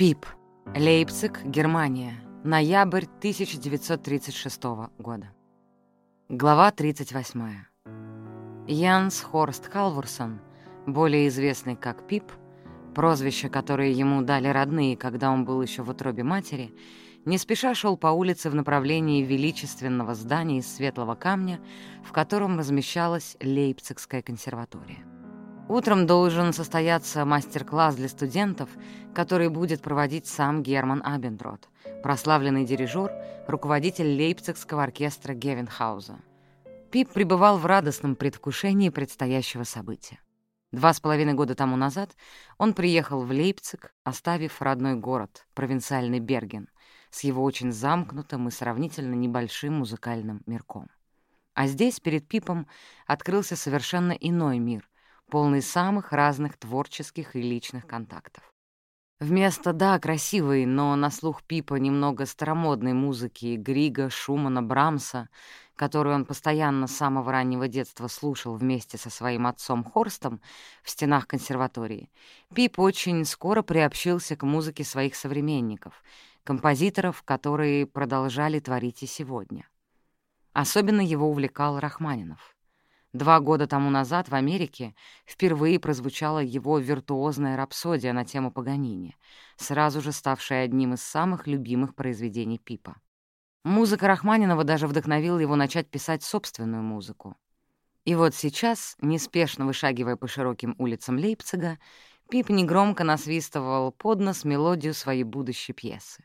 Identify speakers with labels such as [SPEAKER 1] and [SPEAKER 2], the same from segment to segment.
[SPEAKER 1] Пип. Лейпциг, Германия. Ноябрь 1936 года. Глава 38. Янс Хорст Халворсон, более известный как Пип, прозвище, которое ему дали родные, когда он был еще в утробе матери, не спеша шел по улице в направлении величественного здания из светлого камня, в котором размещалась Лейпцигская консерватория. Утром должен состояться мастер-класс для студентов, который будет проводить сам Герман Абендрот, прославленный дирижер, руководитель Лейпцигского оркестра Гевенхауза. Пип пребывал в радостном предвкушении предстоящего события. Два с половиной года тому назад он приехал в Лейпциг, оставив родной город, провинциальный Берген, с его очень замкнутым и сравнительно небольшим музыкальным мирком. А здесь перед Пипом открылся совершенно иной мир, полный самых разных творческих и личных контактов. Вместо, да, красивой, но на слух Пипа немного старомодной музыки Грига, Шумана, Брамса, которую он постоянно с самого раннего детства слушал вместе со своим отцом Хорстом в стенах консерватории, Пип очень скоро приобщился к музыке своих современников, композиторов, которые продолжали творить и сегодня. Особенно его увлекал Рахманинов. Два года тому назад в Америке впервые прозвучала его виртуозная рапсодия на тему Паганини, сразу же ставшая одним из самых любимых произведений Пипа. Музыка Рахманинова даже вдохновила его начать писать собственную музыку. И вот сейчас, неспешно вышагивая по широким улицам Лейпцига, Пип негромко насвистывал под нос мелодию своей будущей пьесы.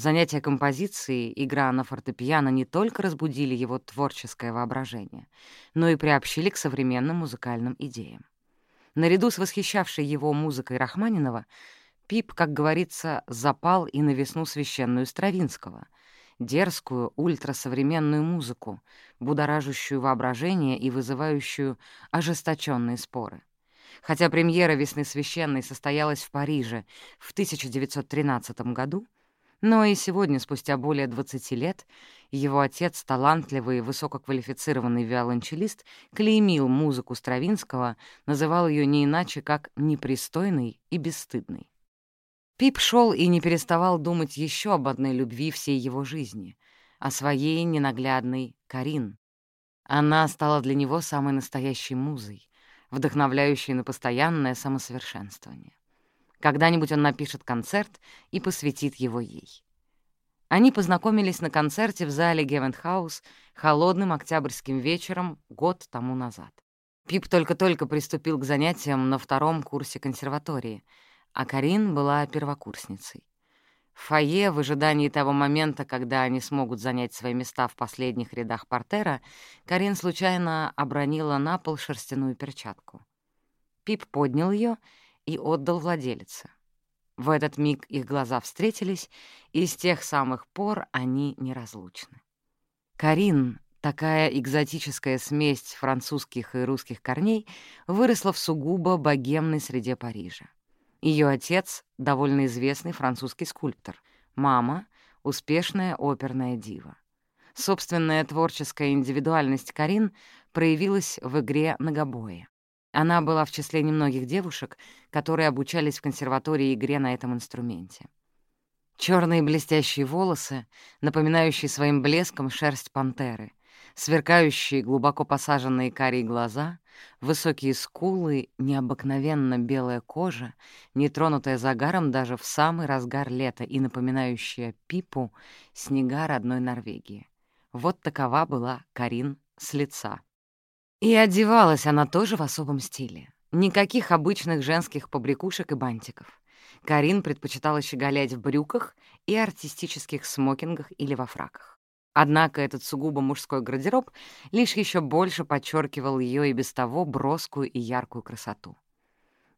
[SPEAKER 1] Занятия композицией, игра на фортепиано не только разбудили его творческое воображение, но и приобщили к современным музыкальным идеям. Наряду с восхищавшей его музыкой Рахманинова, Пип, как говорится, запал и на весну священную Стравинского, дерзкую, ультрасовременную музыку, будоражащую воображение и вызывающую ожесточенные споры. Хотя премьера «Весны священной» состоялась в Париже в 1913 году, но и сегодня, спустя более 20 лет, его отец, талантливый и высококвалифицированный виолончелист, клеймил музыку Стравинского, называл ее не иначе, как непристойной и бесстыдной. Пип шел и не переставал думать еще об одной любви всей его жизни, о своей ненаглядной Карин. Она стала для него самой настоящей музой, вдохновляющей на постоянное самосовершенствование. Когда-нибудь он напишет концерт и посвятит его ей. Они познакомились на концерте в зале Гевентхаус холодным октябрьским вечером год тому назад. Пип только-только приступил к занятиям на втором курсе консерватории, а Карин была первокурсницей. В фойе, в ожидании того момента, когда они смогут занять свои места в последних рядах портера, Карин случайно обронила на пол шерстяную перчатку. Пип поднял ее отдал владелице. В этот миг их глаза встретились, и с тех самых пор они неразлучны. Карин, такая экзотическая смесь французских и русских корней, выросла в сугубо богемной среде Парижа. Ее отец — довольно известный французский скульптор, мама — успешная оперная дива. Собственная творческая индивидуальность Карин проявилась в игре на гобое. Она была в числе немногих девушек, которые обучались в консерватории игре на этом инструменте. Черные блестящие волосы, напоминающие своим блеском шерсть пантеры, сверкающие глубоко посаженные карие глаза, высокие скулы, необыкновенно белая кожа, нетронутая загаром даже в самый разгар лета и напоминающая пипу снега родной Норвегии. Вот такова была Карин с лица. И одевалась она тоже в особом стиле. Никаких обычных женских побрякушек и бантиков. Карин предпочитала щеголять в брюках и артистических смокингах или во фраках. Однако этот сугубо мужской гардероб лишь еще больше подчеркивал ее и без того броскую и яркую красоту.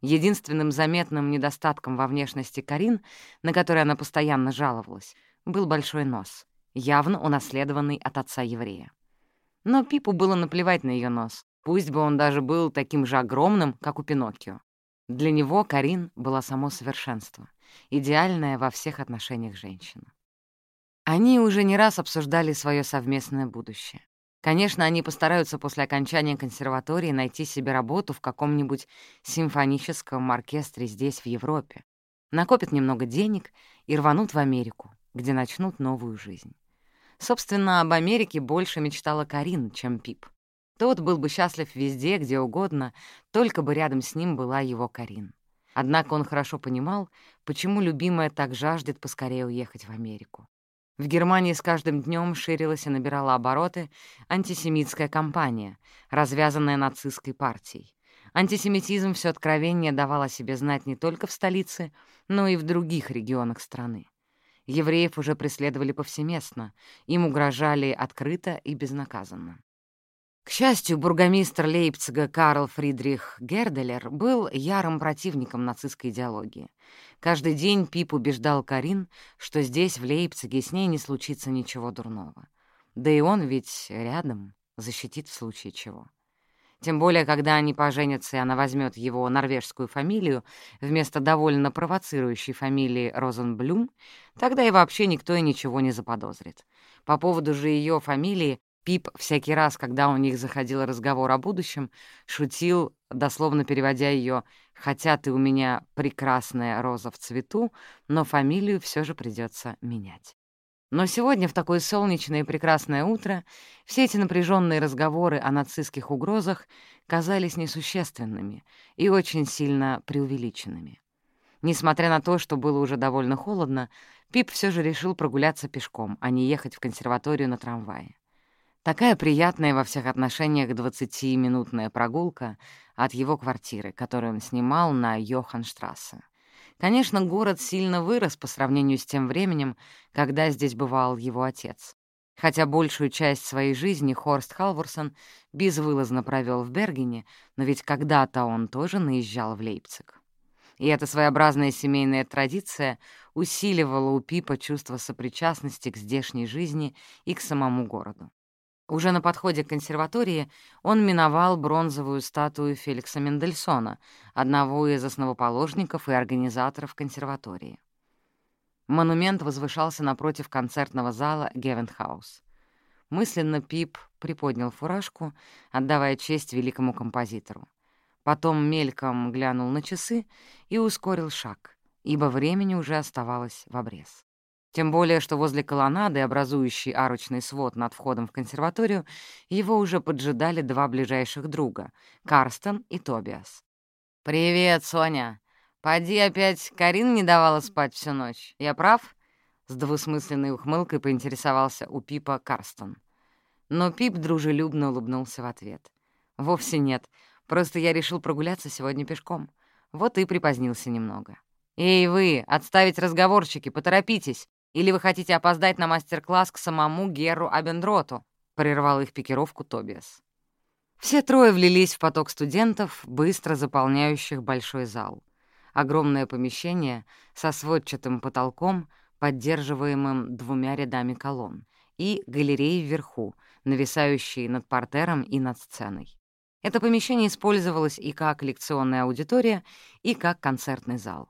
[SPEAKER 1] Единственным заметным недостатком во внешности Карин, на который она постоянно жаловалась, был большой нос, явно унаследованный от отца-еврея. Но Пипу было наплевать на ее нос, пусть бы он даже был таким же огромным, как у Пиноккио. Для него Карин была само совершенство, идеальная во всех отношениях женщина. Они уже не раз обсуждали свое совместное будущее. Конечно, они постараются после окончания консерватории найти себе работу в каком-нибудь симфоническом оркестре здесь, в Европе. накопят немного денег и рванут в Америку, где начнут новую жизнь. Собственно, об Америке больше мечтала Карин, чем Пип. Тот был бы счастлив везде, где угодно, только бы рядом с ним была его Карин. Однако он хорошо понимал, почему любимая так жаждет поскорее уехать в Америку. В Германии с каждым днем ширилась и набирала обороты антисемитская кампания, развязанная нацистской партией. Антисемитизм все откровеннее давал о себе знать не только в столице, но и в других регионах страны. Евреев уже преследовали повсеместно, им угрожали открыто и безнаказанно. К счастью, бургомистр Лейпцига Карл Фридрих Герделер был ярым противником нацистской идеологии. Каждый день Пип убеждал Карин, что здесь, в Лейпциге, с ней не случится ничего дурного. Да и он ведь рядом, защитит в случае чего. Тем более, когда они поженятся, и она возьмет его норвежскую фамилию вместо довольно провоцирующей фамилии Розенблюм, тогда и вообще никто и ничего не заподозрит. По поводу же ее фамилии Пип всякий раз, когда у них заходил разговор о будущем, шутил, дословно переводя ее «хотя ты у меня прекрасная роза в цвету, но фамилию все же придется менять». Но сегодня, в такое солнечное и прекрасное утро, все эти напряженные разговоры о нацистских угрозах казались несущественными и очень сильно преувеличенными. Несмотря на то, что было уже довольно холодно, Пип все же решил прогуляться пешком, а не ехать в консерваторию на трамвае. Такая приятная во всех отношениях 20-минутная прогулка от его квартиры, которую он снимал на Йоханштрассе. Конечно, город сильно вырос по сравнению с тем временем, когда здесь бывал его отец. Хотя большую часть своей жизни Хорст Халворсон безвылазно провел в Бергене, но ведь когда-то он тоже наезжал в Лейпциг. И эта своеобразная семейная традиция усиливала у Пипа чувство сопричастности к здешней жизни и к самому городу. Уже на подходе к консерватории он миновал бронзовую статую Феликса Мендельсона, одного из основоположников и организаторов консерватории. Монумент возвышался напротив концертного зала Гевенхаус. Мысленно Пип приподнял фуражку, отдавая честь великому композитору. Потом мельком глянул на часы и ускорил шаг, ибо времени уже оставалось в обрез. Тем более, что возле колоннады, образующей арочный свод над входом в консерваторию, его уже поджидали два ближайших друга — Карстен и Тобиас. «Привет, Соня! Поди опять Карин не давала спать всю ночь. Я прав?» С двусмысленной ухмылкой поинтересовался у Пипа Карстен. Но Пип дружелюбно улыбнулся в ответ. «Вовсе нет. Просто я решил прогуляться сегодня пешком. Вот и припозднился немного». «Эй, вы, отставить разговорчики, поторопитесь! Или вы хотите опоздать на мастер-класс к самому Геру Абендроту?» — прервал их пикировку Тобиас. Все трое влились в поток студентов, быстро заполняющих большой зал. Огромное помещение со сводчатым потолком, поддерживаемым двумя рядами колонн, и галереей вверху, нависающей над портером и над сценой. Это помещение использовалось и как лекционная аудитория, и как концертный зал.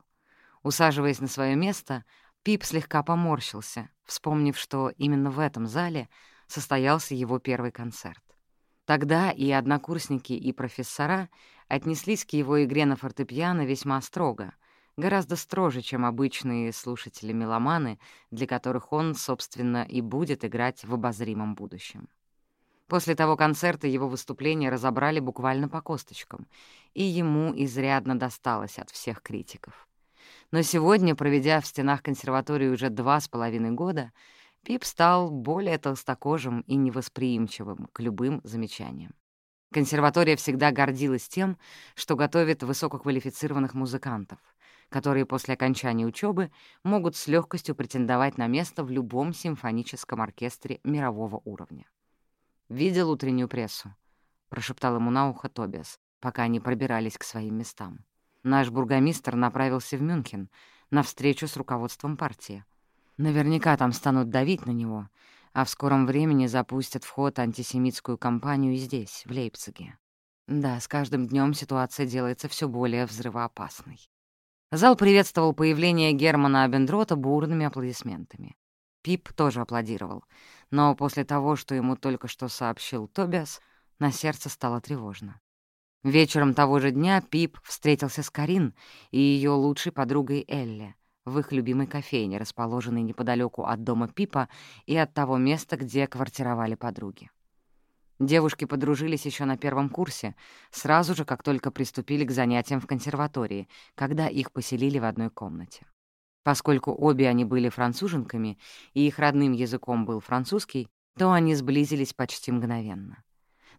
[SPEAKER 1] Усаживаясь на свое место, Пип слегка поморщился, вспомнив, что именно в этом зале состоялся его первый концерт. Тогда и однокурсники, и профессора отнеслись к его игре на фортепиано весьма строго, гораздо строже, чем обычные слушатели-меломаны, для которых он, собственно, и будет играть в обозримом будущем. После того концерта его выступление разобрали буквально по косточкам, и ему изрядно досталось от всех критиков. Но сегодня, проведя в стенах консерватории уже два с половиной года, Пип стал более толстокожим и невосприимчивым к любым замечаниям. Консерватория всегда гордилась тем, что готовит высококвалифицированных музыкантов, которые после окончания учебы могут с легкостью претендовать на место в любом симфоническом оркестре мирового уровня. «Видел утреннюю прессу?» — прошептал ему на ухо Тобиас, пока они пробирались к своим местам. Наш бургомистр направился в Мюнхен на встречу с руководством партии. Наверняка там станут давить на него, а в скором времени запустят в ход антисемитскую кампанию здесь, в Лейпциге. Да, с каждым днем ситуация делается все более взрывоопасной. Зал приветствовал появление Германа Абендрота бурными аплодисментами. Пип тоже аплодировал, но после того, что ему только что сообщил Тобиас, на сердце стало тревожно. Вечером того же дня Пип встретился с Карин и ее лучшей подругой Элли в их любимой кофейне, расположенной неподалеку от дома Пипа и от того места, где квартировали подруги. Девушки подружились еще на первом курсе, сразу же, как только приступили к занятиям в консерватории, когда их поселили в одной комнате. Поскольку обе они были француженками, и их родным языком был французский, то они сблизились почти мгновенно.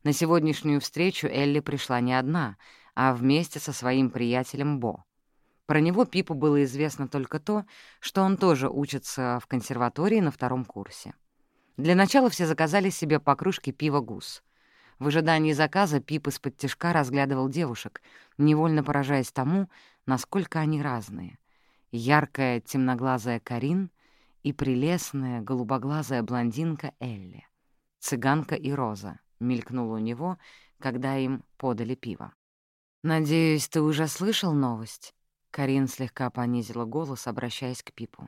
[SPEAKER 1] На сегодняшнюю встречу Элли пришла не одна, а вместе со своим приятелем Бо. Про него Пипу было известно только то, что он тоже учится в консерватории на втором курсе. Для начала все заказали себе по кружке пива «Гус». В ожидании заказа Пип из-под тяжка разглядывал девушек, невольно поражаясь тому, насколько они разные. Яркая темноглазая Карин и прелестная голубоглазая блондинка Элли. Цыганка и Роза, мелькнуло у него, когда им подали пиво. «Надеюсь, ты уже слышал новость?» Карин слегка понизила голос, обращаясь к Пипу.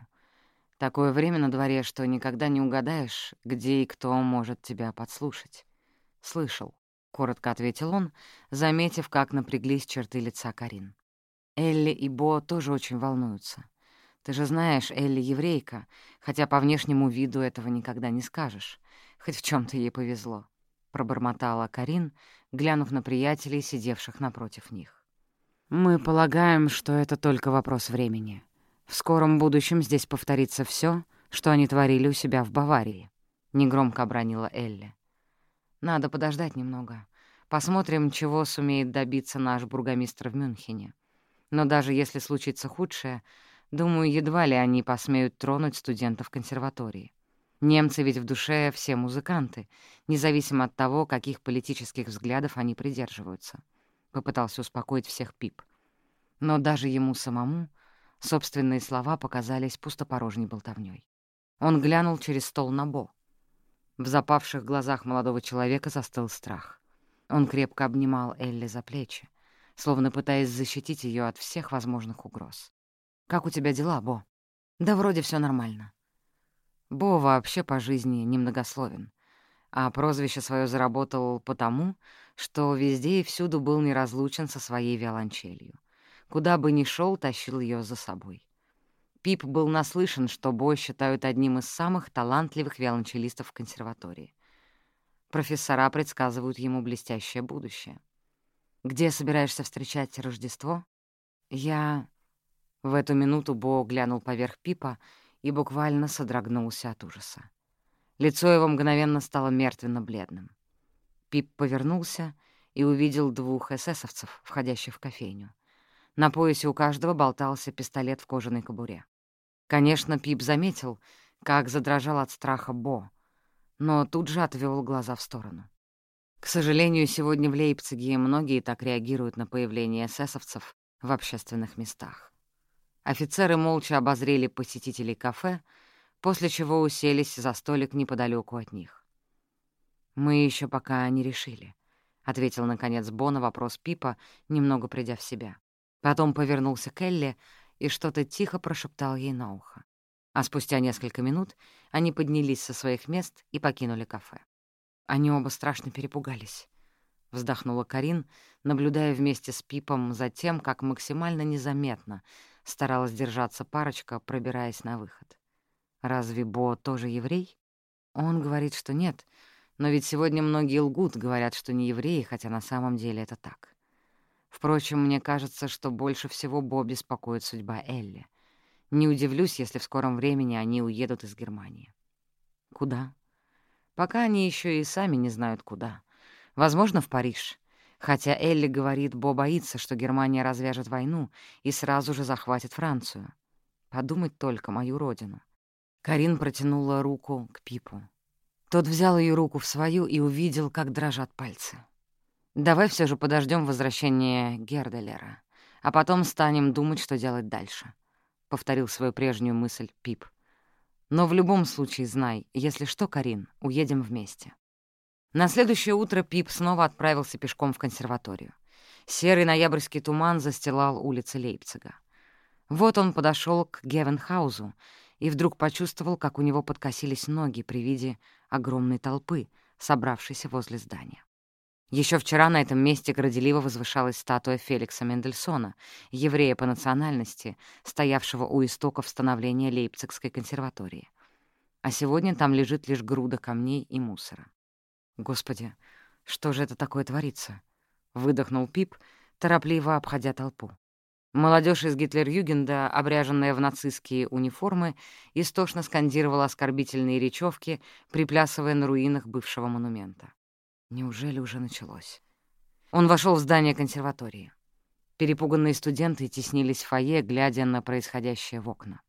[SPEAKER 1] «Такое время на дворе, что никогда не угадаешь, где и кто может тебя подслушать». «Слышал», — коротко ответил он, заметив, как напряглись черты лица Карин. «Элли и Бо тоже очень волнуются. Ты же знаешь, Элли еврейка, хотя по внешнему виду этого никогда не скажешь. Хоть в чем то ей повезло пробормотала Карин, глянув на приятелей, сидевших напротив них. «Мы полагаем, что это только вопрос времени. В скором будущем здесь повторится все, что они творили у себя в Баварии», — негромко обронила Элли. «Надо подождать немного. Посмотрим, чего сумеет добиться наш бургомистр в Мюнхене. Но даже если случится худшее, думаю, едва ли они посмеют тронуть студентов консерватории. Немцы ведь в душе все музыканты, независимо от того, каких политических взглядов они придерживаются. Попытался успокоить всех Пип. Но даже ему самому собственные слова показались пустопорожней болтовнёй. Он глянул через стол на Бо. В запавших глазах молодого человека застыл страх. Он крепко обнимал Элли за плечи, словно пытаясь защитить ее от всех возможных угроз. «Как у тебя дела, Бо?» «Да вроде все нормально. Бо вообще по жизни немногословен, а прозвище свое заработал потому, что везде и всюду был неразлучен со своей виолончелью. Куда бы ни шел, тащил ее за собой. Пип был наслышан, что Бо считают одним из самых талантливых виолончелистов в консерватории. Профессора предсказывают ему блестящее будущее. «Где собираешься встречать Рождество?» «Я...» В эту минуту Бо глянул поверх Пипа и буквально содрогнулся от ужаса. Лицо его мгновенно стало мертвенно-бледным. Пип повернулся и увидел двух эсэсовцев, входящих в кофейню. На поясе у каждого болтался пистолет в кожаной кобуре. Конечно, Пип заметил, как задрожал от страха Бо, но тут же отвел глаза в сторону. К сожалению, сегодня в Лейпциге многие так реагируют на появление эсэсовцев в общественных местах. Офицеры молча обозрели посетителей кафе, после чего уселись за столик неподалеку от них. «Мы еще пока не решили», — ответил, наконец, Бо на вопрос Пипа, немного придя в себя. Потом повернулся к Элли и что-то тихо прошептал ей на ухо. А спустя несколько минут они поднялись со своих мест и покинули кафе. Они оба страшно перепугались. Вздохнула Карин, наблюдая вместе с Пипом за тем, как максимально незаметно — Старалась держаться парочка, пробираясь на выход. Разве Бо тоже еврей? Он говорит, что нет, но ведь сегодня многие лгут, говорят, что не евреи, хотя на самом деле это так. Впрочем, мне кажется, что больше всего Бо беспокоит судьба Элли. Не удивлюсь, если в скором времени они уедут из Германии. Куда? Пока они еще и сами не знают, куда. Возможно, в Париж. Хотя Элли говорит, Бо боится, что Германия развяжет войну и сразу же захватит Францию. Подумать только, мою родину. Карин протянула руку к Пипу. Тот взял ее руку в свою и увидел, как дрожат пальцы. «Давай все же подождем возвращения Герделера, а потом станем думать, что делать дальше», — повторил свою прежнюю мысль Пип. «Но в любом случае знай, если что, Карин, уедем вместе». На следующее утро Пип снова отправился пешком в консерваторию. Серый ноябрьский туман застилал улицы Лейпцига. Вот он подошел к Гевенхаузу и вдруг почувствовал, как у него подкосились ноги при виде огромной толпы, собравшейся возле здания. Еще вчера на этом месте горделиво возвышалась статуя Феликса Мендельсона, еврея по национальности, стоявшего у истоков становления Лейпцигской консерватории. А сегодня там лежит лишь груда камней и мусора. «Господи, что же это такое творится?» — выдохнул Пип, торопливо обходя толпу. Молодежь из Гитлер-Югенда, обряженная в нацистские униформы, истошно скандировала оскорбительные речевки, приплясывая на руинах бывшего монумента. Неужели уже началось? Он вошел в здание консерватории. Перепуганные студенты теснились в фойе, глядя на происходящее в окна.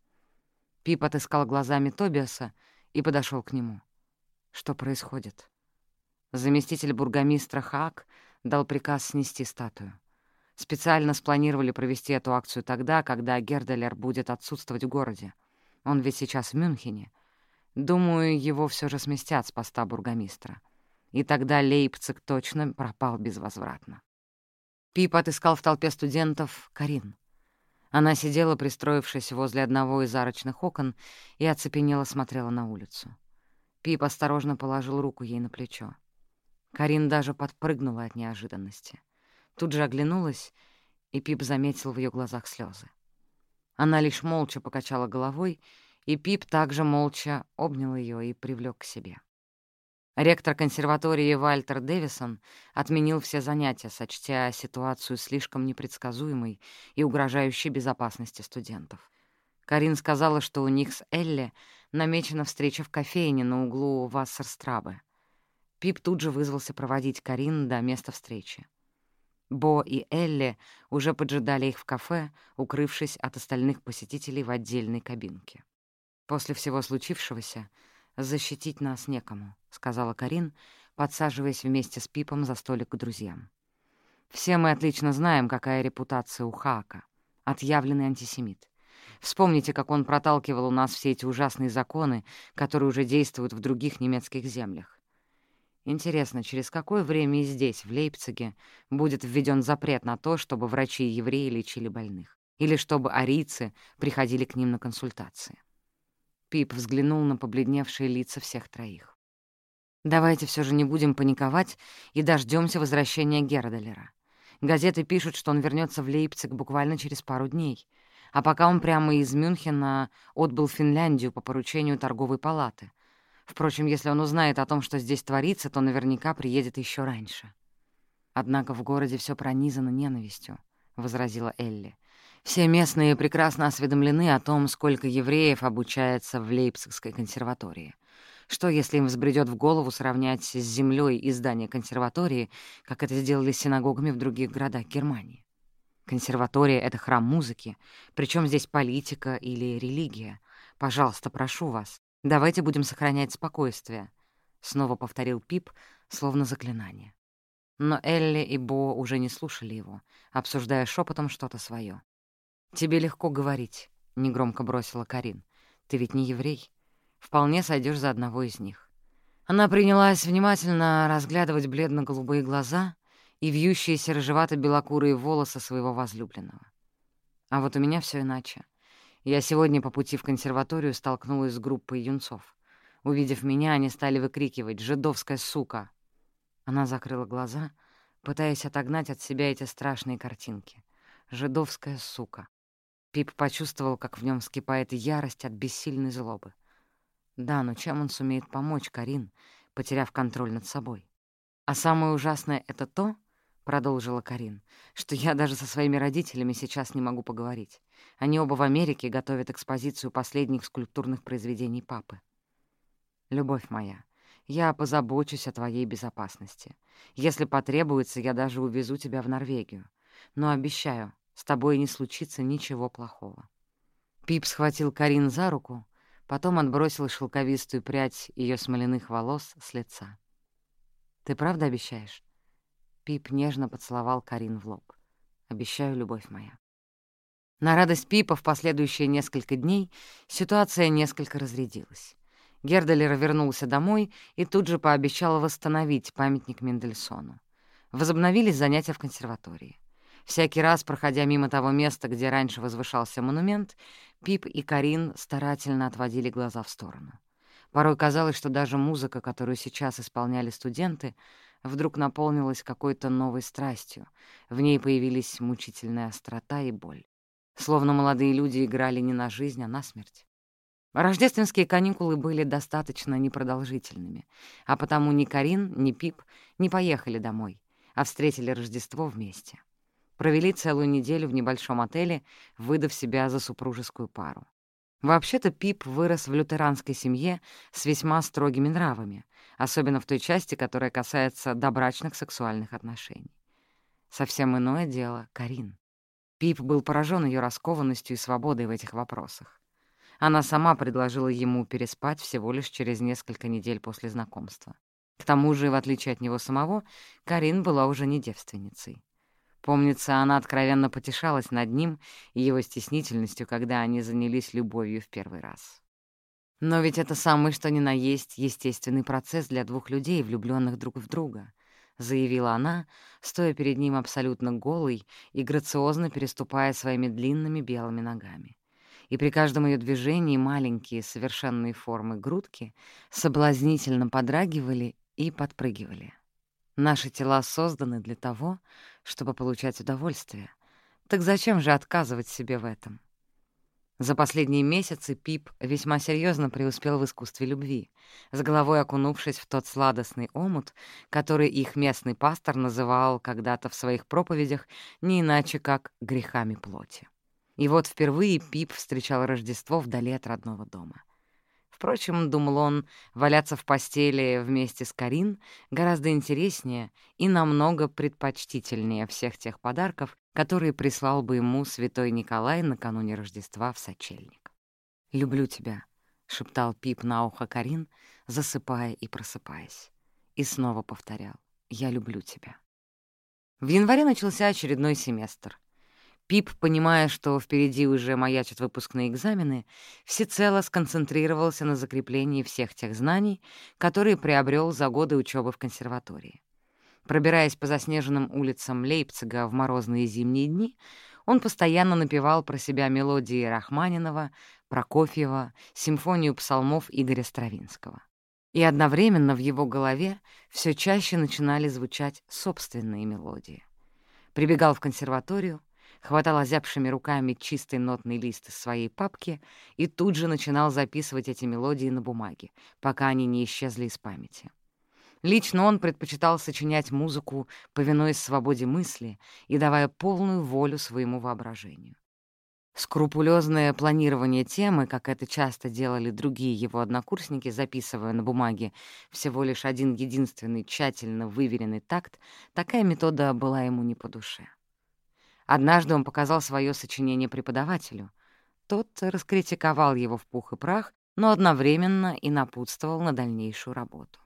[SPEAKER 1] Пип отыскал глазами Тобиаса и подошел к нему. Что происходит? Заместитель бургомистра Хаак дал приказ снести статую. Специально спланировали провести эту акцию тогда, когда Герделер будет отсутствовать в городе. Он ведь сейчас в Мюнхене. Думаю, его все же сместят с поста бургомистра. И тогда Лейпциг точно пропал безвозвратно. Пип отыскал в толпе студентов Карин. Она сидела, пристроившись возле одного из арочных окон, и оцепенело смотрела на улицу. Пип осторожно положил руку ей на плечо. Карин даже подпрыгнула от неожиданности. Тут же оглянулась, и Пип заметил в ее глазах слезы. Она лишь молча покачала головой, и Пип также молча обнял ее и привлек к себе. Ректор консерватории Вальтер Дэвисон отменил все занятия, сочтя ситуацию слишком непредсказуемой и угрожающей безопасности студентов. Карин сказала, что у них с Элли намечена встреча в кофейне на углу Вассерстрабе. Пип тут же вызвался проводить Карин до места встречи. Бо и Элли уже поджидали их в кафе, укрывшись от остальных посетителей в отдельной кабинке. «После всего случившегося защитить нас некому», — сказала Карин, подсаживаясь вместе с Пипом за столик к друзьям. «Все мы отлично знаем, какая репутация у Хака. Отъявленный антисемит. Вспомните, как он проталкивал у нас все эти ужасные законы, которые уже действуют в других немецких землях. Интересно, через какое время и здесь, в Лейпциге, будет введен запрет на то, чтобы врачи и евреи лечили больных? Или чтобы арийцы приходили к ним на консультации? Пип взглянул на побледневшие лица всех троих. «Давайте все же не будем паниковать и дождемся возвращения Герделера. Газеты пишут, что он вернется в Лейпциг буквально через пару дней, а пока он прямо из Мюнхена отбыл Финляндию по поручению торговой палаты, Впрочем, если он узнает о том, что здесь творится, то наверняка приедет еще раньше. Однако в городе все пронизано ненавистью, — возразила Элли. Все местные прекрасно осведомлены о том, сколько евреев обучается в Лейпцигской консерватории. Что, если им взбредет в голову сравнять с землей и здание консерватории, как это сделали с синагогами в других городах Германии? Консерватория — это храм музыки, причем здесь политика или религия. Пожалуйста, прошу вас, «Давайте будем сохранять спокойствие», — снова повторил Пип, словно заклинание. Но Элли и Бо уже не слушали его, обсуждая шепотом что-то свое. «Тебе легко говорить», — негромко бросила Карин. «Ты ведь не еврей. Вполне сойдешь за одного из них». Она принялась внимательно разглядывать бледно-голубые глаза и вьющиеся рыжевато-белокурые волосы своего возлюбленного. А вот у меня все иначе. Я сегодня по пути в консерваторию столкнулась с группой юнцов. Увидев меня, они стали выкрикивать «Жидовская сука!». Она закрыла глаза, пытаясь отогнать от себя эти страшные картинки. «Жидовская сука!». Пип почувствовал, как в нем вскипает ярость от бессильной злобы. Да, но чем он сумеет помочь Карин, потеряв контроль над собой? А самое ужасное — это то, продолжила Карин, что я даже со своими родителями сейчас не могу поговорить. Они оба в Америке готовят экспозицию последних скульптурных произведений папы. Любовь моя, я позабочусь о твоей безопасности. Если потребуется, я даже увезу тебя в Норвегию. Но обещаю, с тобой не случится ничего плохого. Пип схватил Карин за руку, потом отбросил шелковистую прядь ее смоляных волос с лица. «Ты правда обещаешь?» Пип нежно поцеловал Карин в лоб. «Обещаю, любовь моя». На радость Пипа в последующие несколько дней ситуация несколько разрядилась. Герделер вернулся домой и тут же пообещал восстановить памятник Мендельсону. Возобновились занятия в консерватории. Всякий раз, проходя мимо того места, где раньше возвышался монумент, Пип и Карин старательно отводили глаза в сторону. Порой казалось, что даже музыка, которую сейчас исполняли студенты, вдруг наполнилась какой-то новой страстью. В ней появились мучительная острота и боль. Словно молодые люди играли не на жизнь, а на смерть. Рождественские каникулы были достаточно непродолжительными, а потому ни Карин, ни Пип не поехали домой, а встретили Рождество вместе. Провели целую неделю в небольшом отеле, выдав себя за супружескую пару. Вообще-то Пип вырос в лютеранской семье с весьма строгими нравами, особенно в той части, которая касается добрачных сексуальных отношений. Совсем иное дело — Карин. Пип был поражен ее раскованностью и свободой в этих вопросах. Она сама предложила ему переспать всего лишь через несколько недель после знакомства. К тому же, в отличие от него самого, Карин была уже не девственницей. Помнится, она откровенно потешалась над ним и его стеснительностью, когда они занялись любовью в первый раз. Но ведь это самый что ни на есть естественный процесс для двух людей, влюбленных друг в друга, — заявила она, стоя перед ним абсолютно голой и грациозно переступая своими длинными белыми ногами и при каждом ее движении маленькие совершенные формы грудки соблазнительно подрагивали и подпрыгивали. Наши тела созданы для того, чтобы получать удовольствие. Так зачем же отказывать себе в этом? За последние месяцы Пип весьма серьезно преуспел в искусстве любви, с головой окунувшись в тот сладостный омут, который их местный пастор называл когда-то в своих проповедях не иначе, как «грехами плоти». И вот впервые Пип встречал Рождество вдали от родного дома. Впрочем, думал он, валяться в постели вместе с Карин гораздо интереснее и намного предпочтительнее всех тех подарков, которые прислал бы ему святой Николай накануне Рождества в сочельник. «Люблю тебя», — шептал Пип на ухо Карин, засыпая и просыпаясь. И снова повторял «Я люблю тебя». В январе начался очередной семестр — Пип, понимая, что впереди уже маячат выпускные экзамены, всецело сконцентрировался на закреплении всех тех знаний, которые приобрел за годы учебы в консерватории. Пробираясь по заснеженным улицам Лейпцига в морозные зимние дни, он постоянно напевал про себя мелодии Рахманинова, Прокофьева, симфонию псалмов Игоря Стравинского. И одновременно в его голове все чаще начинали звучать собственные мелодии. Прибегал в консерваторию, хватал озябшими руками чистый нотный лист из своей папки и тут же начинал записывать эти мелодии на бумаге, пока они не исчезли из памяти. Лично он предпочитал сочинять музыку, повинуясь свободе мысли и давая полную волю своему воображению. Скрупулезное планирование темы, как это часто делали другие его однокурсники, записывая на бумаге всего лишь один единственный тщательно выверенный такт, такая метода была ему не по душе. Однажды он показал свое сочинение преподавателю. Тот раскритиковал его в пух и прах, но одновременно и напутствовал на дальнейшую работу.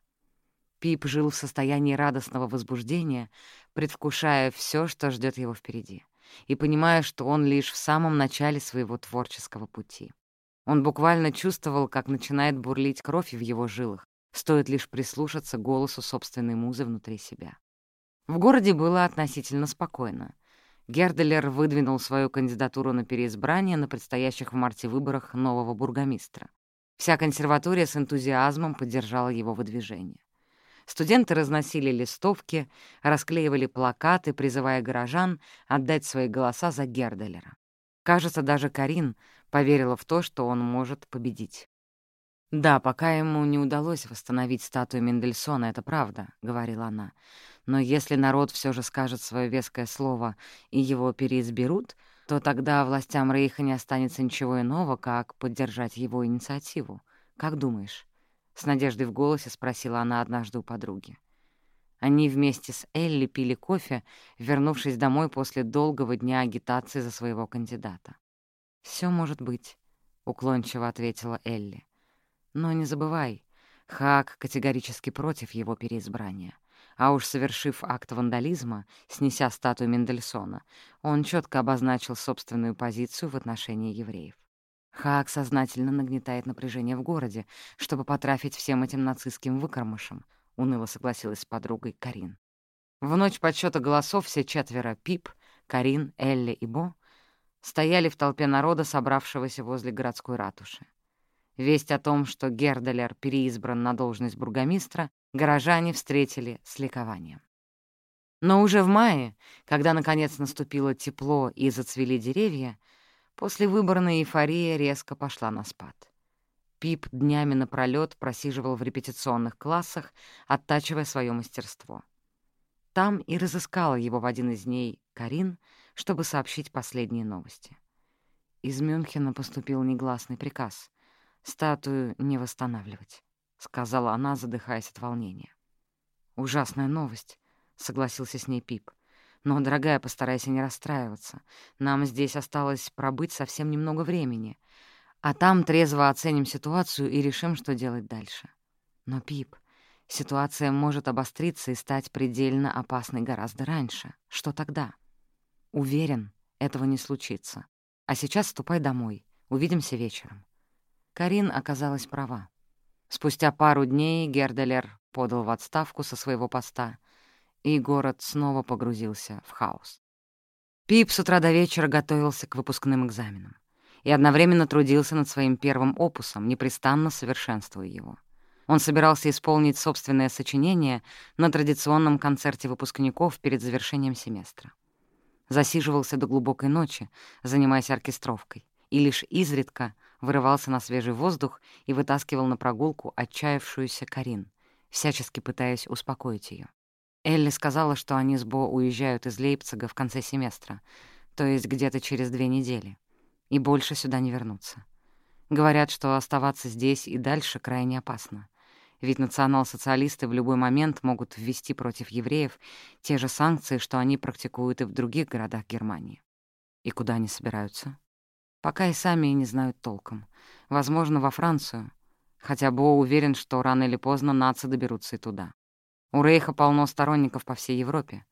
[SPEAKER 1] Пип жил в состоянии радостного возбуждения, предвкушая все, что ждет его впереди, и понимая, что он лишь в самом начале своего творческого пути. Он буквально чувствовал, как начинает бурлить кровь в его жилах, стоит лишь прислушаться голосу собственной музы внутри себя. В городе было относительно спокойно. Герделер выдвинул свою кандидатуру на переизбрание на предстоящих в марте выборах нового бургомистра. Вся консерватория с энтузиазмом поддержала его выдвижение. Студенты разносили листовки, расклеивали плакаты, призывая горожан отдать свои голоса за Герделера. Кажется, даже Карин поверила в то, что он может победить. «Да, пока ему не удалось восстановить статую Мендельсона, это правда», — говорила она. «Но если народ все же скажет свое веское слово и его переизберут, то тогда властям Рейха не останется ничего иного, как поддержать его инициативу. Как думаешь?» — с надеждой в голосе спросила она однажды у подруги. Они вместе с Элли пили кофе, вернувшись домой после долгого дня агитации за своего кандидата. Все может быть», — уклончиво ответила Элли. Но не забывай, Хак категорически против его переизбрания. А уж совершив акт вандализма, снеся статую Мендельсона, он четко обозначил собственную позицию в отношении евреев. Хак сознательно нагнетает напряжение в городе, чтобы потрафить всем этим нацистским выкормышам, — уныло согласилась с подругой Карин. В ночь подсчета голосов все четверо — Пип, Карин, Элли и Бо — стояли в толпе народа, собравшегося возле городской ратуши. Весть о том, что Герделер переизбран на должность бургомистра, горожане встретили с ликованием. Но уже в мае, когда наконец наступило тепло и зацвели деревья, после выборной эйфория резко пошла на спад. Пип днями напролёт просиживал в репетиционных классах, оттачивая свое мастерство. Там и разыскала его в один из дней Карин, чтобы сообщить последние новости. Из Мюнхена поступил негласный приказ — статую не восстанавливать, — сказала она, задыхаясь от волнения. «Ужасная новость», — согласился с ней Пип. «Но, дорогая, постарайся не расстраиваться. Нам здесь осталось пробыть совсем немного времени, а там трезво оценим ситуацию и решим, что делать дальше. Но, Пип, ситуация может обостриться и стать предельно опасной гораздо раньше. Что тогда?» «Уверен, этого не случится. А сейчас ступай домой. Увидимся вечером». Карин оказалась права. Спустя пару дней Герделер подал в отставку со своего поста, и город снова погрузился в хаос. Пип с утра до вечера готовился к выпускным экзаменам и одновременно трудился над своим первым опусом, непрестанно совершенствуя его. Он собирался исполнить собственное сочинение на традиционном концерте выпускников перед завершением семестра. Засиживался до глубокой ночи, занимаясь оркестровкой, и лишь изредка вырывался на свежий воздух и вытаскивал на прогулку отчаявшуюся Карин, всячески пытаясь успокоить ее. Элли сказала, что они с Бо уезжают из Лейпцига в конце семестра, то есть где-то через две недели, и больше сюда не вернутся. Говорят, что оставаться здесь и дальше крайне опасно, ведь национал-социалисты в любой момент могут ввести против евреев те же санкции, что они практикуют и в других городах Германии. И куда они собираются? Пока и сами не знают толком. Возможно, во Францию. Хотя Бо уверен, что рано или поздно нации доберутся и туда. У Рейха полно сторонников по всей Европе.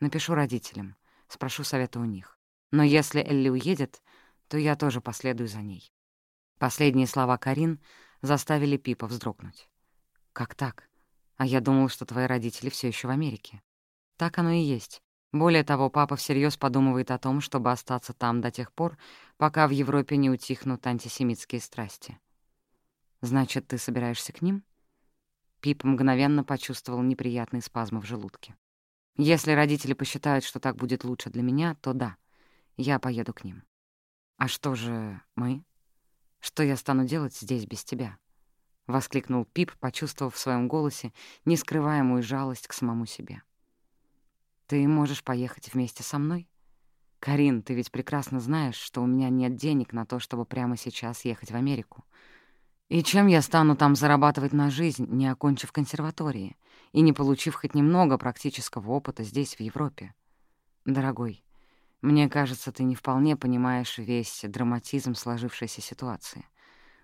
[SPEAKER 1] Напишу родителям, спрошу совета у них. Но если Элли уедет, то я тоже последую за ней. Последние слова Карин заставили Пипа вздрогнуть. «Как так? А я думал, что твои родители все еще в Америке». «Так оно и есть. Более того, папа всерьез подумывает о том, чтобы остаться там до тех пор, пока в Европе не утихнут антисемитские страсти. «Значит, ты собираешься к ним?» Пип мгновенно почувствовал неприятный спазм в желудке. «Если родители посчитают, что так будет лучше для меня, то да, я поеду к ним. А что же мы? Что я стану делать здесь без тебя?» — воскликнул Пип, почувствовав в своем голосе нескрываемую жалость к самому себе. «Ты можешь поехать вместе со мной?» «Карин, ты ведь прекрасно знаешь, что у меня нет денег на то, чтобы прямо сейчас ехать в Америку. И чем я стану там зарабатывать на жизнь, не окончив консерватории и не получив хоть немного практического опыта здесь, в Европе? Дорогой, мне кажется, ты не вполне понимаешь весь драматизм сложившейся ситуации.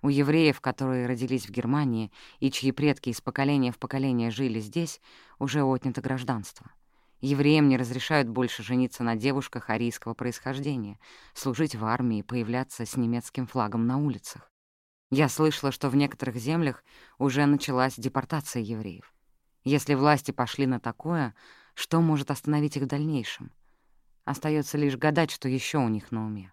[SPEAKER 1] У евреев, которые родились в Германии и чьи предки из поколения в поколение жили здесь, уже отнято гражданство — Евреям не разрешают больше жениться на девушках арийского происхождения, служить в армии, появляться с немецким флагом на улицах. Я слышала, что в некоторых землях уже началась депортация евреев. Если власти пошли на такое, что может остановить их в дальнейшем? Остается лишь гадать, что еще у них на уме.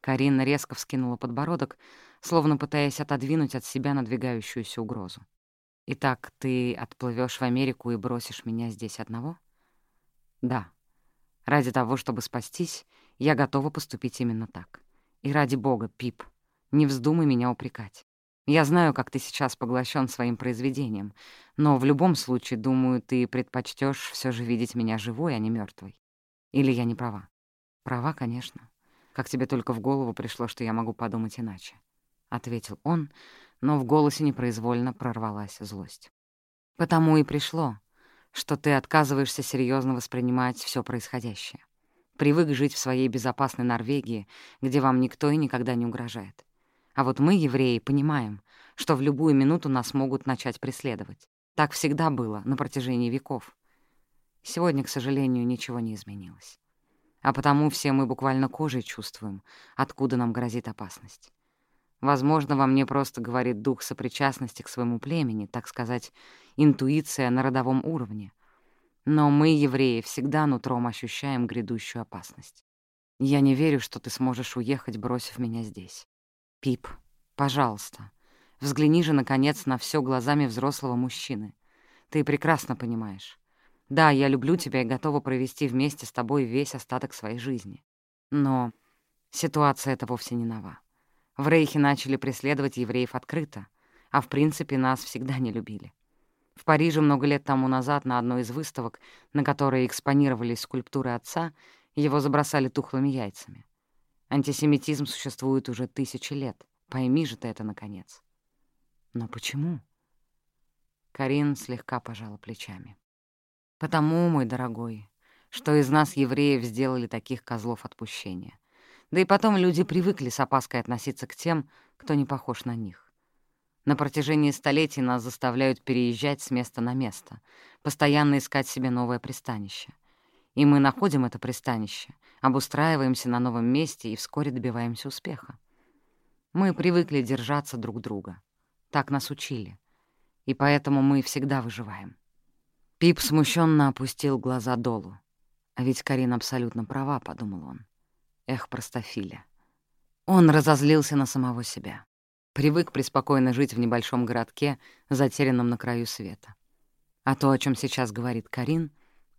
[SPEAKER 1] Карина резко вскинула подбородок, словно пытаясь отодвинуть от себя надвигающуюся угрозу. «Итак, ты отплывешь в Америку и бросишь меня здесь одного?» Да. Ради того, чтобы спастись, я готова поступить именно так. И ради бога, Пип, не вздумай меня упрекать. Я знаю, как ты сейчас поглощен своим произведением, но в любом случае, думаю, ты предпочтешь все же видеть меня живой, а не мертвой. Или я не права? Права, конечно. Как тебе только в голову пришло, что я могу подумать иначе? Ответил он, но в голосе непроизвольно прорвалась злость. Потому и пришло, что ты отказываешься серьезно воспринимать все происходящее. Привык жить в своей безопасной Норвегии, где вам никто и никогда не угрожает. А вот мы, евреи, понимаем, что в любую минуту нас могут начать преследовать. Так всегда было на протяжении веков. Сегодня, к сожалению, ничего не изменилось. А потому все мы буквально кожей чувствуем, откуда нам грозит опасность. Возможно, во мне просто говорит дух сопричастности к своему племени, так сказать, интуиция на родовом уровне. Но мы, евреи, всегда нутром ощущаем грядущую опасность. Я не верю, что ты сможешь уехать, бросив меня здесь. Пип, пожалуйста, взгляни же, наконец, на все глазами взрослого мужчины. Ты прекрасно понимаешь. Да, я люблю тебя и готова провести вместе с тобой весь остаток своей жизни. Но ситуация эта вовсе не нова. В Рейхе начали преследовать евреев открыто, а в принципе нас всегда не любили. В Париже много лет тому назад на одной из выставок, на которой экспонировались скульптуры отца, его забросали тухлыми яйцами. Антисемитизм существует уже тысячи лет. Пойми же ты это, наконец. Но почему? Карин слегка пожала плечами. Потому, мой дорогой, что из нас, евреев, сделали таких козлов отпущения. Да и потом люди привыкли с опаской относиться к тем, кто не похож на них. На протяжении столетий нас заставляют переезжать с места на место, постоянно искать себе новое пристанище. И мы находим это пристанище, обустраиваемся на новом месте и вскоре добиваемся успеха. Мы привыкли держаться друг друга. Так нас учили. И поэтому мы всегда выживаем. Пип смущенно опустил глаза долу. А ведь Карин абсолютно права, — подумал он. Эх, простофиля. Он разозлился на самого себя. Привык преспокойно жить в небольшом городке, затерянном на краю света. А то, о чем сейчас говорит Карин,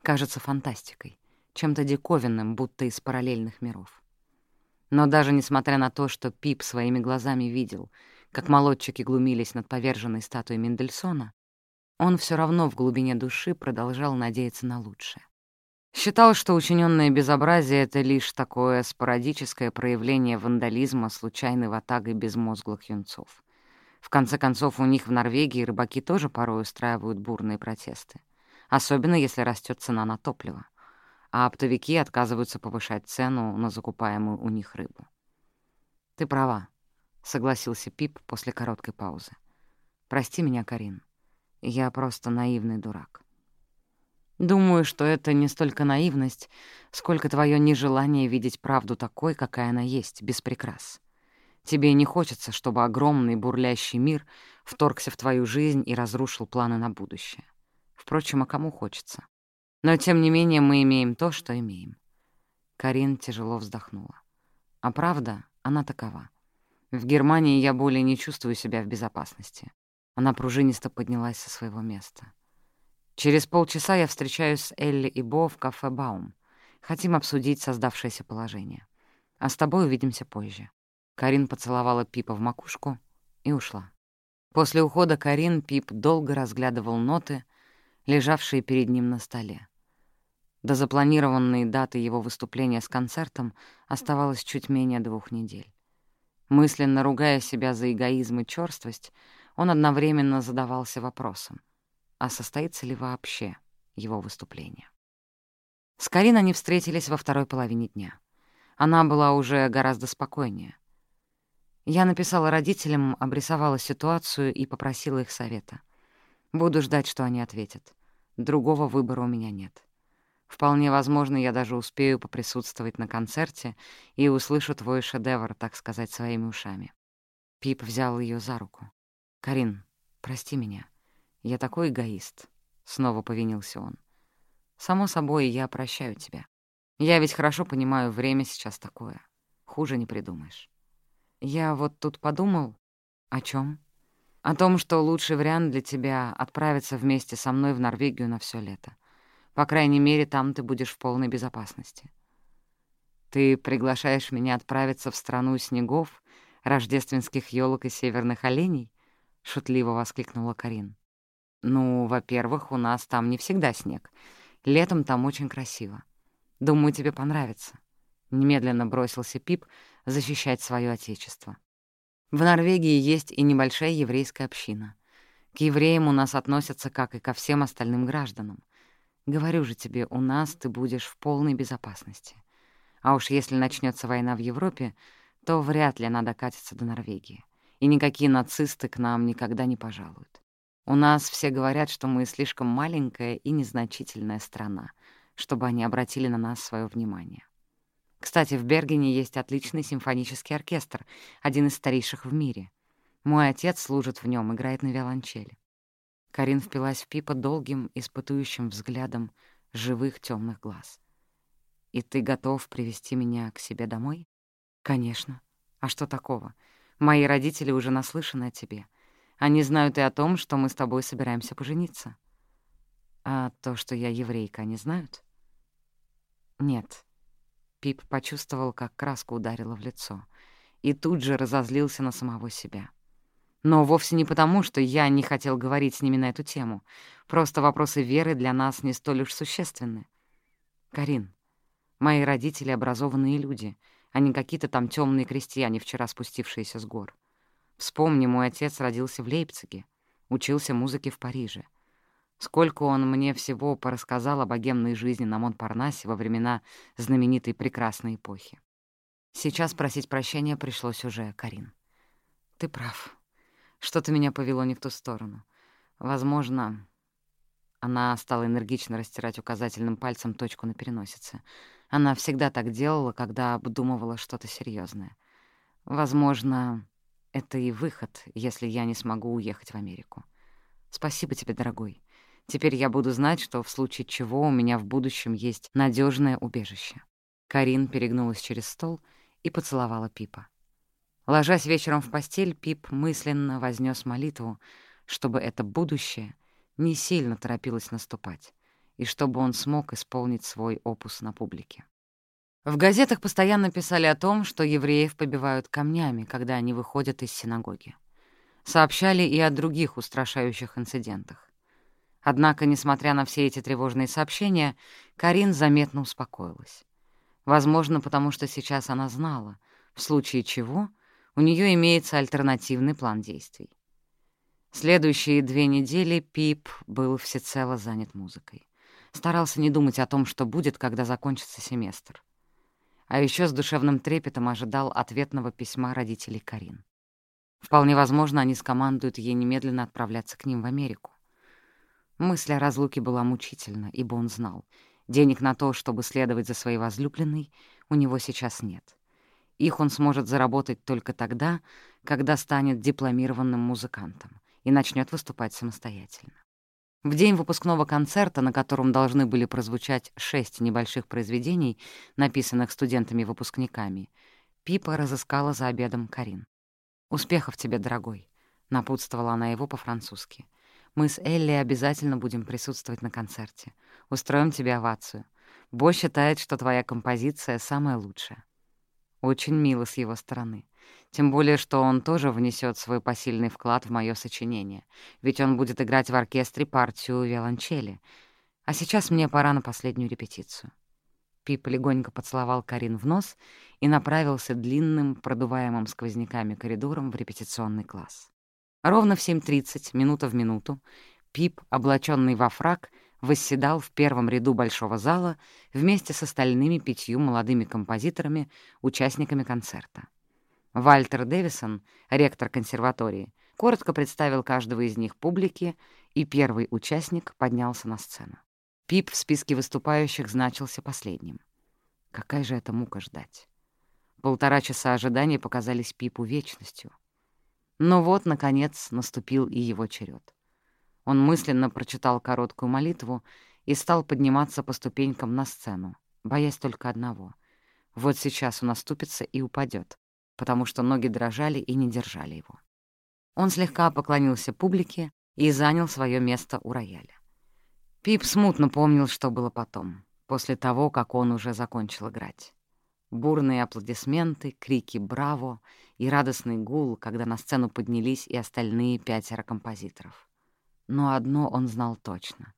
[SPEAKER 1] кажется фантастикой, чем-то диковинным, будто из параллельных миров. Но даже несмотря на то, что Пип своими глазами видел, как молодчики глумились над поверженной статуей Мендельсона, он все равно в глубине души продолжал надеяться на лучшее. Считал, что учиненное безобразие — это лишь такое спорадическое проявление вандализма случайной ватагой безмозглых юнцов. В конце концов, у них в Норвегии рыбаки тоже порой устраивают бурные протесты. Особенно, если растет цена на топливо. А оптовики отказываются повышать цену на закупаемую у них рыбу. «Ты права», — согласился Пип после короткой паузы. «Прости меня, Карин. Я просто наивный дурак». Думаю, что это не столько наивность, сколько твое нежелание видеть правду такой, какая она есть, без прикрас. Тебе не хочется, чтобы огромный бурлящий мир вторгся в твою жизнь и разрушил планы на будущее. Впрочем, а кому хочется? Но, тем не менее, мы имеем то, что имеем. Карин тяжело вздохнула. А правда, она такова. В Германии я более не чувствую себя в безопасности. Она пружинисто поднялась со своего места. Через полчаса я встречаюсь с Элли и Бо в кафе «Баум». Хотим обсудить создавшееся положение. А с тобой увидимся позже». Карин поцеловала Пипа в макушку и ушла. После ухода Карин Пип долго разглядывал ноты, лежавшие перед ним на столе. До запланированной даты его выступления с концертом оставалось чуть менее двух недель. Мысленно ругая себя за эгоизм и чёрствость, он одновременно задавался вопросом а состоится ли вообще его выступление. С Карин они встретились во второй половине дня. Она была уже гораздо спокойнее. Я написала родителям, обрисовала ситуацию и попросила их совета. Буду ждать, что они ответят. Другого выбора у меня нет. Вполне возможно, я даже успею поприсутствовать на концерте и услышу твой шедевр, так сказать, своими ушами. Пип взял ее за руку. «Карин, прости меня. «Я такой эгоист», — снова повинился он. «Само собой, я прощаю тебя. Я ведь хорошо понимаю, время сейчас такое. Хуже не придумаешь. Я вот тут подумал... О чем? О том, что лучший вариант для тебя — отправиться вместе со мной в Норвегию на все лето. По крайней мере, там ты будешь в полной безопасности. Ты приглашаешь меня отправиться в страну снегов, рождественских елок и северных оленей? — шутливо воскликнула Карин. Ну, во-первых, у нас там не всегда снег. Летом там очень красиво. Думаю, тебе понравится. Немедленно бросился Пип защищать свое отечество. В Норвегии есть и небольшая еврейская община. К евреям у нас относятся, как и ко всем остальным гражданам. Говорю же тебе, у нас ты будешь в полной безопасности. А уж если начнется война в Европе, то вряд ли она докатится до Норвегии. И никакие нацисты к нам никогда не пожалуют. У нас все говорят, что мы слишком маленькая и незначительная страна, чтобы они обратили на нас свое внимание. Кстати, в Бергене есть отличный симфонический оркестр, один из старейших в мире. Мой отец служит в нем, играет на виолончели. Карин впилась в Пипа долгим, испытующим взглядом живых темных глаз. «И ты готов привести меня к себе домой?» «Конечно. А что такого? Мои родители уже наслышаны о тебе. Они знают и о том, что мы с тобой собираемся пожениться. А то, что я еврейка, они знают? Нет. Пип почувствовал, как краска ударила в лицо, и тут же разозлился на самого себя. Но вовсе не потому, что я не хотел говорить с ними на эту тему. Просто вопросы веры для нас не столь уж существенны. Карин, мои родители — образованные люди, а не какие-то там темные крестьяне, вчера спустившиеся с гор. Вспомни, мой отец родился в Лейпциге, учился музыке в Париже. Сколько он мне всего порассказал о богемной жизни на Монпарнасе во времена знаменитой прекрасной эпохи. Сейчас просить прощения пришлось уже, Карин. Ты прав. Что-то меня повело не в ту сторону. Возможно, она стала энергично растирать указательным пальцем точку на переносице. Она всегда так делала, когда обдумывала что-то серьезное. Возможно, это и выход, если я не смогу уехать в Америку. Спасибо тебе, дорогой. Теперь я буду знать, что в случае чего у меня в будущем есть надежное убежище. Карин перегнулась через стол и поцеловала Пипа. Ложась вечером в постель, Пип мысленно вознес молитву, чтобы это будущее не сильно торопилось наступать, и чтобы он смог исполнить свой опус на публике. В газетах постоянно писали о том, что евреев побивают камнями, когда они выходят из синагоги. Сообщали и о других устрашающих инцидентах. Однако, несмотря на все эти тревожные сообщения, Карин заметно успокоилась. Возможно, потому что сейчас она знала, в случае чего у нее имеется альтернативный план действий. Следующие две недели Пип был всецело занят музыкой. Старался не думать о том, что будет, когда закончится семестр. А еще с душевным трепетом ожидал ответного письма родителей Карин. Вполне возможно, они скомандуют ей немедленно отправляться к ним в Америку. Мысль о разлуке была мучительна, ибо он знал, денег на то, чтобы следовать за своей возлюбленной, у него сейчас нет. Их он сможет заработать только тогда, когда станет дипломированным музыкантом и начнет выступать самостоятельно. В день выпускного концерта, на котором должны были прозвучать шесть небольших произведений, написанных студентами-выпускниками, Пипа разыскала за обедом Карин. «Успехов тебе, дорогой», — напутствовала она его по-французски — мы с Элли обязательно будем присутствовать на концерте. Устроим тебе овацию. Бо считает, что твоя композиция самая лучшая. Очень мило с его стороны. Тем более, что он тоже внесет свой посильный вклад в мое сочинение, ведь он будет играть в оркестре партию виолончели. А сейчас мне пора на последнюю репетицию. Пип легонько поцеловал Карин в нос и направился длинным, продуваемым сквозняками коридором в репетиционный класс. Ровно в 7.30, минута в минуту, Пип, облаченный во фраг, восседал в первом ряду большого зала вместе с остальными пятью молодыми композиторами, участниками концерта. Вальтер Дэвисон, ректор консерватории, коротко представил каждого из них публике, и первый участник поднялся на сцену. Пип в списке выступающих значился последним. Какая же это мука ждать? Полтора часа ожидания показались Пипу вечностью — но вот, наконец, наступил и его черед. Он мысленно прочитал короткую молитву и стал подниматься по ступенькам на сцену, боясь только одного. Вот сейчас он оступится и упадет, потому что ноги дрожали и не держали его. Он слегка поклонился публике и занял свое место у рояля. Пип смутно помнил, что было потом, после того, как он уже закончил играть. Бурные аплодисменты, крики «Браво!» и радостный гул, когда на сцену поднялись и остальные пятеро композиторов. Но одно он знал точно.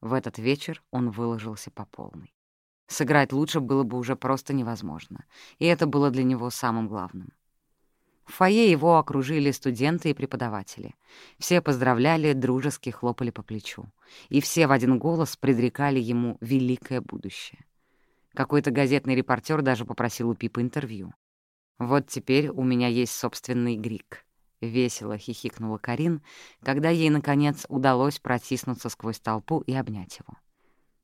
[SPEAKER 1] В этот вечер он выложился по полной. Сыграть лучше было бы уже просто невозможно, и это было для него самым главным. В фойе его окружили студенты и преподаватели. Все поздравляли, дружески хлопали по плечу. И все в один голос предрекали ему великое будущее. Какой-то газетный репортер даже попросил у Пипа интервью. «Вот теперь у меня есть собственный грик», — весело хихикнула Карин, когда ей, наконец, удалось протиснуться сквозь толпу и обнять его.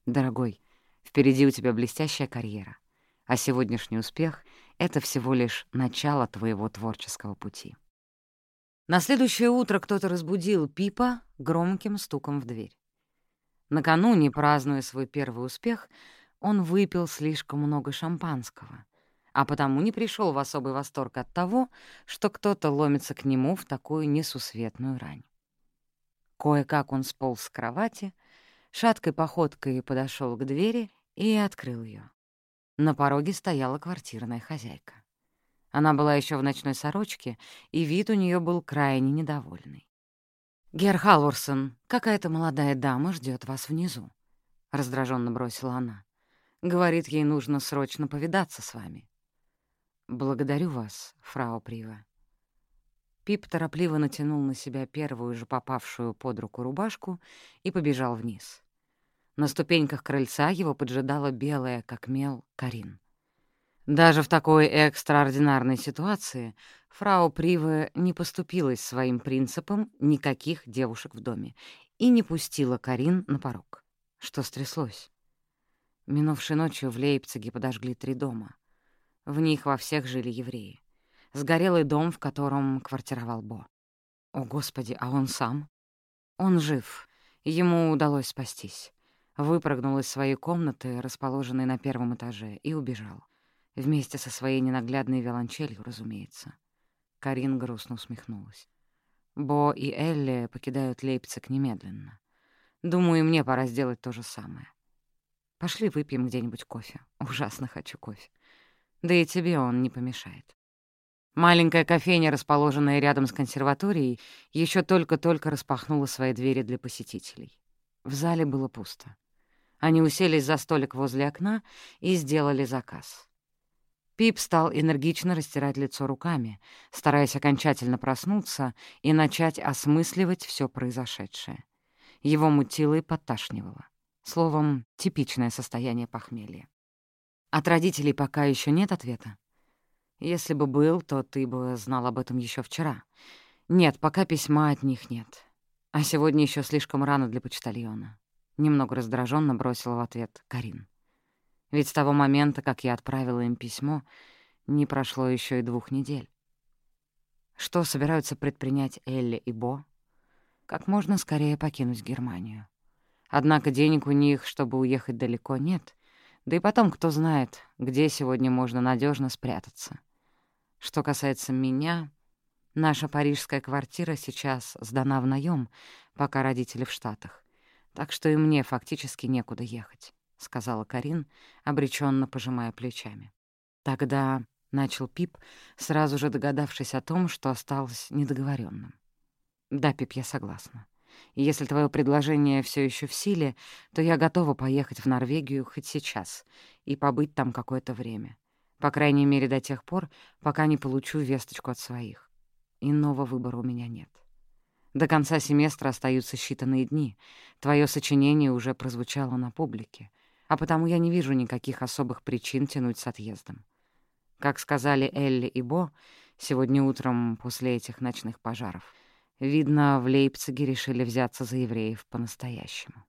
[SPEAKER 1] «Дорогой, впереди у тебя блестящая карьера, а сегодняшний успех — это всего лишь начало твоего творческого пути». На следующее утро кто-то разбудил Пипа громким стуком в дверь. Накануне, празднуя свой первый успех, он выпил слишком много шампанского, а потому не пришел в особый восторг от того, что кто-то ломится к нему в такую несусветную рань. Кое-как он сполз с кровати, шаткой походкой подошел к двери и открыл ее. На пороге стояла квартирная хозяйка. Она была еще в ночной сорочке, и вид у нее был крайне недовольный. «Гер Халворсон, какая-то молодая дама ждет вас внизу», — раздраженно бросила она. «Говорит, ей нужно срочно повидаться с вами». «Благодарю вас, фрау Прива». Пип торопливо натянул на себя первую же попавшую под руку рубашку и побежал вниз. На ступеньках крыльца его поджидала белая, как мел, Карин. Даже в такой экстраординарной ситуации фрау Приве не поступилась своим принципом никаких девушек в доме и не пустила Карин на порог. Что стряслось? Минувшей ночью в Лейпциге подожгли три дома. В них во всех жили евреи. Сгорел и дом, в котором квартировал Бо. О, Господи, а он сам? Он жив. Ему удалось спастись. Выпрыгнул из своей комнаты, расположенной на первом этаже, и убежал. Вместе со своей ненаглядной виолончелью, разумеется. Карин грустно усмехнулась. Бо и Элли покидают Лейпциг немедленно. Думаю, мне пора сделать то же самое. Пошли выпьем где-нибудь кофе. Ужасно хочу кофе. Да и тебе он не помешает. Маленькая кофейня, расположенная рядом с консерваторией, еще только-только распахнула свои двери для посетителей. В зале было пусто. Они уселись за столик возле окна и сделали заказ. Пип стал энергично растирать лицо руками, стараясь окончательно проснуться и начать осмысливать все произошедшее. Его мутило и подташнивало. Словом, типичное состояние похмелья. От родителей пока еще нет ответа. Если бы был, то ты бы знал об этом еще вчера. Нет, пока письма от них нет. А сегодня еще слишком рано для почтальона. Немного раздраженно бросила в ответ Карин. Ведь с того момента, как я отправила им письмо, не прошло еще и двух недель. Что собираются предпринять Элли и Бо? Как можно скорее покинуть Германию. Однако денег у них, чтобы уехать далеко, нет. Да и потом, кто знает, где сегодня можно надежно спрятаться. Что касается меня, наша парижская квартира сейчас сдана в наем, пока родители в Штатах. Так что и мне фактически некуда ехать. — сказала Карин, обреченно пожимая плечами. «Тогда...» — начал Пип, сразу же догадавшись о том, что осталось недоговоренным. «Да, Пип, я согласна. Если твое предложение все еще в силе, то я готова поехать в Норвегию хоть сейчас и побыть там какое-то время. По крайней мере, до тех пор, пока не получу весточку от своих. Иного выбора у меня нет. До конца семестра остаются считанные дни. Твое сочинение уже прозвучало на публике а потому я не вижу никаких особых причин тянуть с отъездом. Как сказали Элли и Бо сегодня утром после этих ночных пожаров, видно, в Лейпциге решили взяться за евреев по-настоящему.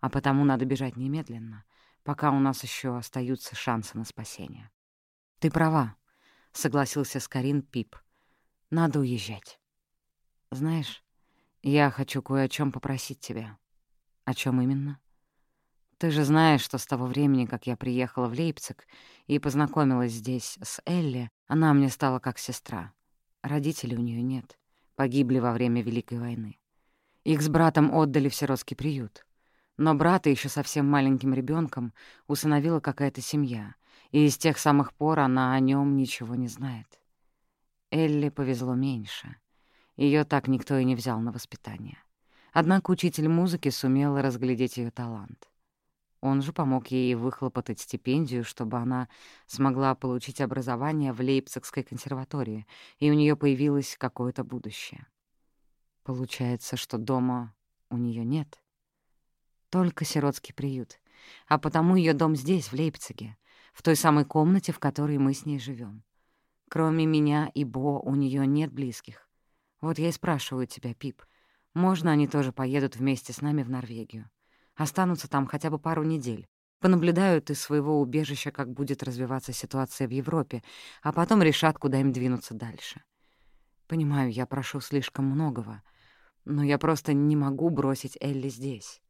[SPEAKER 1] А потому надо бежать немедленно, пока у нас еще остаются шансы на спасение. «Ты права», — согласился с Карин Пип. «Надо уезжать. Знаешь, я хочу кое о чем попросить тебя». «О чем именно?» Ты же знаешь, что с того времени, как я приехала в Лейпциг и познакомилась здесь с Элли, она мне стала как сестра. Родителей у нее нет. Погибли во время Великой войны. Их с братом отдали в сиротский приют. Но брата еще совсем маленьким ребенком усыновила какая-то семья, и с тех самых пор она о нем ничего не знает. Элли повезло меньше. Ее так никто и не взял на воспитание. Однако учитель музыки сумел разглядеть ее талант. Он же помог ей выхлопотать стипендию, чтобы она смогла получить образование в Лейпцигской консерватории, и у нее появилось какое-то будущее. Получается, что дома у нее нет. Только сиротский приют. А потому ее дом здесь, в Лейпциге, в той самой комнате, в которой мы с ней живем. Кроме меня и Бо у нее нет близких. Вот я и спрашиваю тебя, Пип, можно они тоже поедут вместе с нами в Норвегию? Останутся там хотя бы пару недель. Понаблюдают из своего убежища, как будет развиваться ситуация в Европе, а потом решат, куда им двинуться дальше. Понимаю, я прошу слишком многого, но я просто не могу бросить Элли здесь.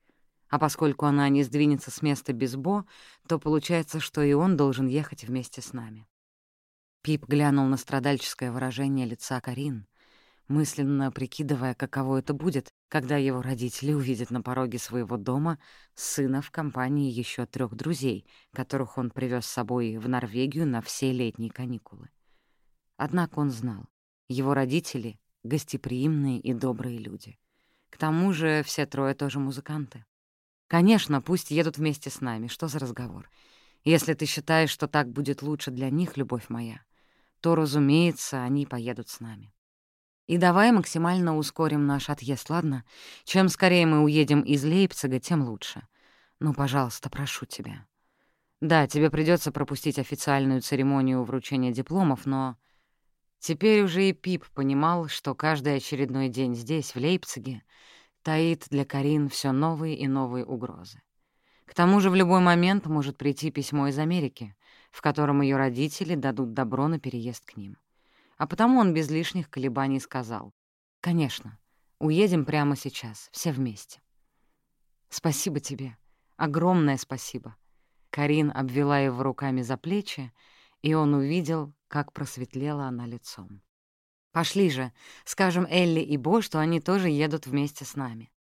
[SPEAKER 1] А поскольку она не сдвинется с места без Бо, то получается, что и он должен ехать вместе с нами. Пип глянул на страдальческое выражение лица Карин. Мысленно прикидывая, каково это будет, когда его родители увидят на пороге своего дома сына в компании еще трех друзей, которых он привез с собой в Норвегию на все летние каникулы. Однако он знал, его родители — гостеприимные и добрые люди. К тому же все трое тоже музыканты. Конечно, пусть едут вместе с нами, что за разговор? Если ты считаешь, что так будет лучше для них, любовь моя, то, разумеется, они поедут с нами. И давай максимально ускорим наш отъезд, ладно? Чем скорее мы уедем из Лейпцига, тем лучше. Ну, пожалуйста, прошу тебя. Да, тебе придется пропустить официальную церемонию вручения дипломов, но... Теперь уже и Пип понимал, что каждый очередной день здесь, в Лейпциге, таит для Карин все новые и новые угрозы. К тому же в любой момент может прийти письмо из Америки, в котором ее родители дадут добро на переезд к ним. А потому он без лишних колебаний сказал. «Конечно, уедем прямо сейчас, все вместе». «Спасибо тебе. Огромное спасибо». Карин обвела его руками за плечи, и он увидел, как просветлела она лицом. «Пошли же, скажем Элли и Бо, что они тоже едут вместе с нами».